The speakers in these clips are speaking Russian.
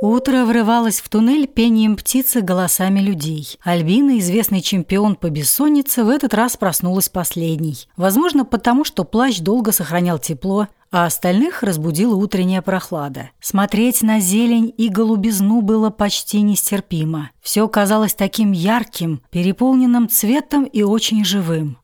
Утро врывалось в туннель пением птицы голосами людей. Альбина, известный чемпион по бессоннице, в этот раз проснулась последней. Возможно, потому что плащ долго сохранял тепло, а остальных разбудила утренняя прохлада. Смотреть на зелень и голубизну было почти нестерпимо. Все казалось таким ярким, переполненным цветом и очень живым.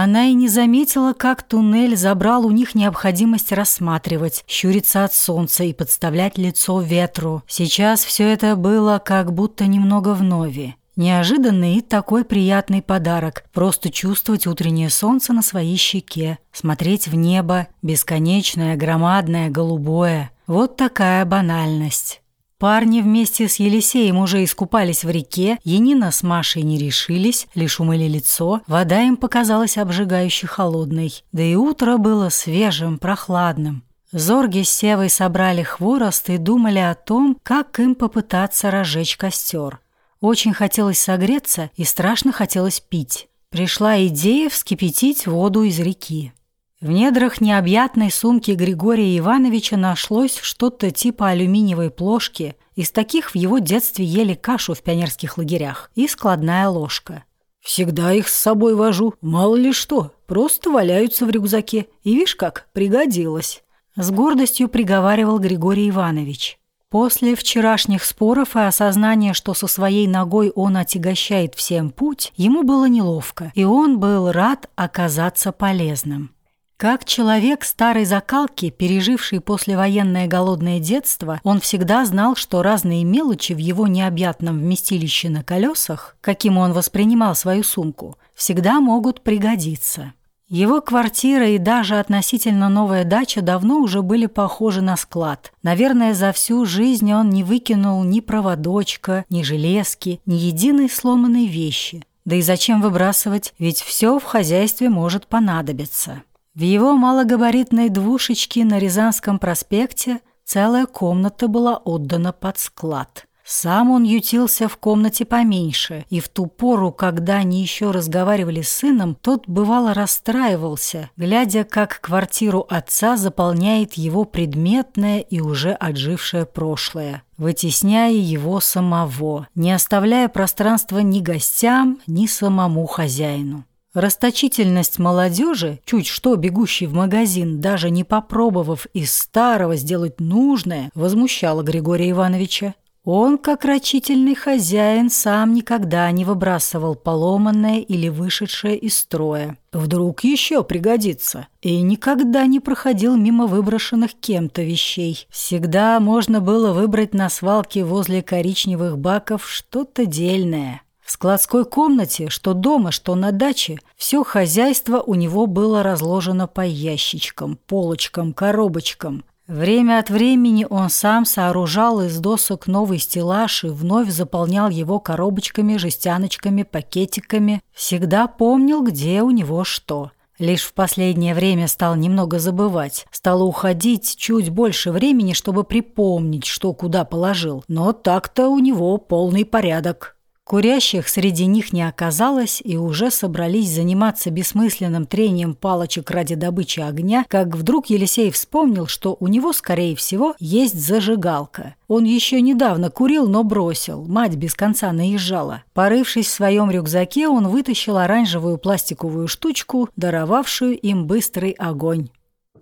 Она и не заметила, как туннель забрал у них необходимость рассматривать, щуриться от солнца и подставлять лицо ветру. Сейчас все это было как будто немного вновь. Неожиданный и такой приятный подарок – просто чувствовать утреннее солнце на своей щеке, смотреть в небо, бесконечное, громадное, голубое. Вот такая банальность. Парни вместе с Елисеем уже искупались в реке, Енина с Машей не решились, лишь умыли лицо, вода им показалась обжигающе холодной, да и утро было свежим, прохладным. Зорги с Севой собрали хворост и думали о том, как им попытаться разжечь костер. Очень хотелось согреться и страшно хотелось пить. Пришла идея вскипятить воду из реки. В недрах необъятной сумки Григория Ивановича нашлось что-то типа алюминиевой плошки. Из таких в его детстве ели кашу в пионерских лагерях. И складная ложка. «Всегда их с собой вожу. Мало ли что. Просто валяются в рюкзаке. И видишь как, пригодилось». С гордостью приговаривал Григорий Иванович. После вчерашних споров и осознания, что со своей ногой он отягощает всем путь, ему было неловко, и он был рад оказаться полезным. Как человек старой закалки, переживший послевоенное голодное детство, он всегда знал, что разные мелочи в его необъятном вместилище на колесах, каким он воспринимал свою сумку, всегда могут пригодиться. Его квартира и даже относительно новая дача давно уже были похожи на склад. Наверное, за всю жизнь он не выкинул ни проводочка, ни железки, ни единой сломанной вещи. Да и зачем выбрасывать, ведь все в хозяйстве может понадобиться. В его малогабаритной двушечке на Рязанском проспекте целая комната была отдана под склад. Сам он ютился в комнате поменьше, и в ту пору, когда они еще разговаривали с сыном, тот бывало расстраивался, глядя, как квартиру отца заполняет его предметное и уже отжившее прошлое, вытесняя его самого, не оставляя пространства ни гостям, ни самому хозяину. Расточительность молодежи, чуть что бегущей в магазин, даже не попробовав из старого сделать нужное, возмущала Григория Ивановича. Он, как рачительный хозяин, сам никогда не выбрасывал поломанное или вышедшее из строя. Вдруг еще пригодится. И никогда не проходил мимо выброшенных кем-то вещей. Всегда можно было выбрать на свалке возле коричневых баков что-то дельное. В складской комнате, что дома, что на даче, все хозяйство у него было разложено по ящичкам, полочкам, коробочкам. Время от времени он сам сооружал из досок новый стеллаж и вновь заполнял его коробочками, жестяночками, пакетиками. Всегда помнил, где у него что. Лишь в последнее время стал немного забывать. Стало уходить чуть больше времени, чтобы припомнить, что куда положил. Но так-то у него полный порядок. Курящих среди них не оказалось, и уже собрались заниматься бессмысленным трением палочек ради добычи огня, как вдруг Елисей вспомнил, что у него, скорее всего, есть зажигалка. Он еще недавно курил, но бросил. Мать без конца наезжала. Порывшись в своем рюкзаке, он вытащил оранжевую пластиковую штучку, даровавшую им быстрый огонь.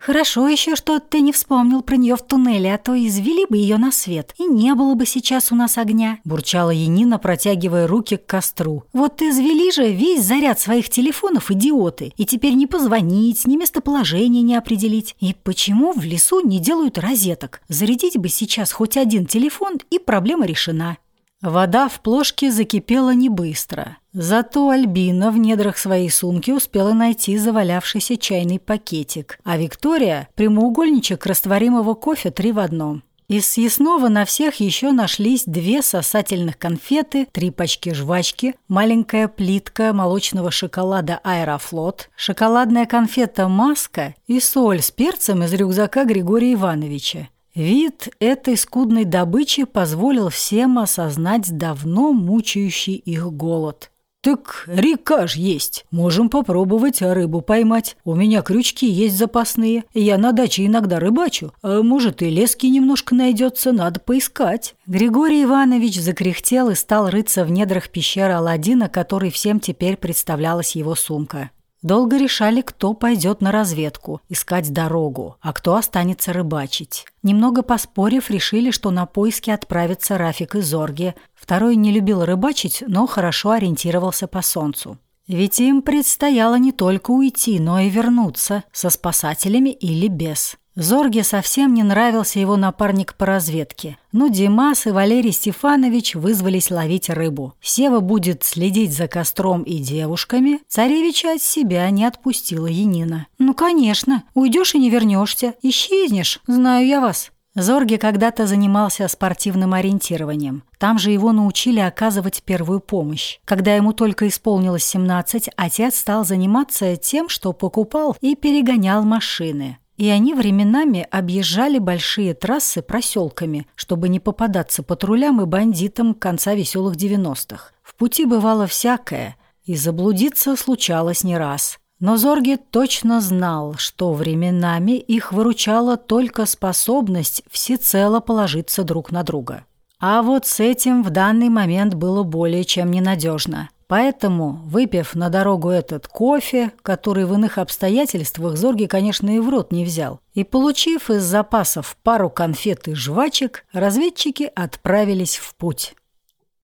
«Хорошо еще, что ты не вспомнил про нее в туннеле, а то извели бы ее на свет, и не было бы сейчас у нас огня», – бурчала Янина, протягивая руки к костру. «Вот извели же весь заряд своих телефонов идиоты, и теперь не позвонить, ни местоположение не определить. И почему в лесу не делают розеток? Зарядить бы сейчас хоть один телефон, и проблема решена». Вода в плошке закипела не быстро. Зато Альбина в недрах своей сумки успела найти завалявшийся чайный пакетик, а Виктория – прямоугольничек растворимого кофе три в одном. Из съестного на всех еще нашлись две сосательных конфеты, три пачки жвачки, маленькая плитка молочного шоколада «Аэрофлот», шоколадная конфета «Маска» и соль с перцем из рюкзака Григория Ивановича. Вид этой скудной добычи позволил всем осознать давно мучающий их голод. «Так река ж есть. Можем попробовать рыбу поймать. У меня крючки есть запасные. Я на даче иногда рыбачу. А может, и лески немножко найдется, надо поискать». Григорий Иванович закряхтел и стал рыться в недрах пещеры Аладдина, которой всем теперь представлялась его сумка. Долго решали, кто пойдет на разведку, искать дорогу, а кто останется рыбачить. Немного поспорив, решили, что на поиски отправится Рафик и Зорги. Второй не любил рыбачить, но хорошо ориентировался по солнцу. Ведь им предстояло не только уйти, но и вернуться, со спасателями или без. Зорге совсем не нравился его напарник по разведке. Но Димас и Валерий Стефанович вызвались ловить рыбу. Сева будет следить за костром и девушками. Царевича от себя не отпустила Янина. «Ну, конечно. Уйдешь и не вернешься. Исчезнешь. Знаю я вас». Зорге когда-то занимался спортивным ориентированием. Там же его научили оказывать первую помощь. Когда ему только исполнилось 17, отец стал заниматься тем, что покупал и перегонял машины. И они временами объезжали большие трассы проселками, чтобы не попадаться патрулям и бандитам конца веселых 90-х. В пути бывало всякое, и заблудиться случалось не раз. Но Зорги точно знал, что временами их выручала только способность всецело положиться друг на друга. А вот с этим в данный момент было более чем ненадежно – Поэтому, выпив на дорогу этот кофе, который в иных обстоятельствах Зорги, конечно, и в рот не взял, и получив из запасов пару конфет и жвачек, разведчики отправились в путь.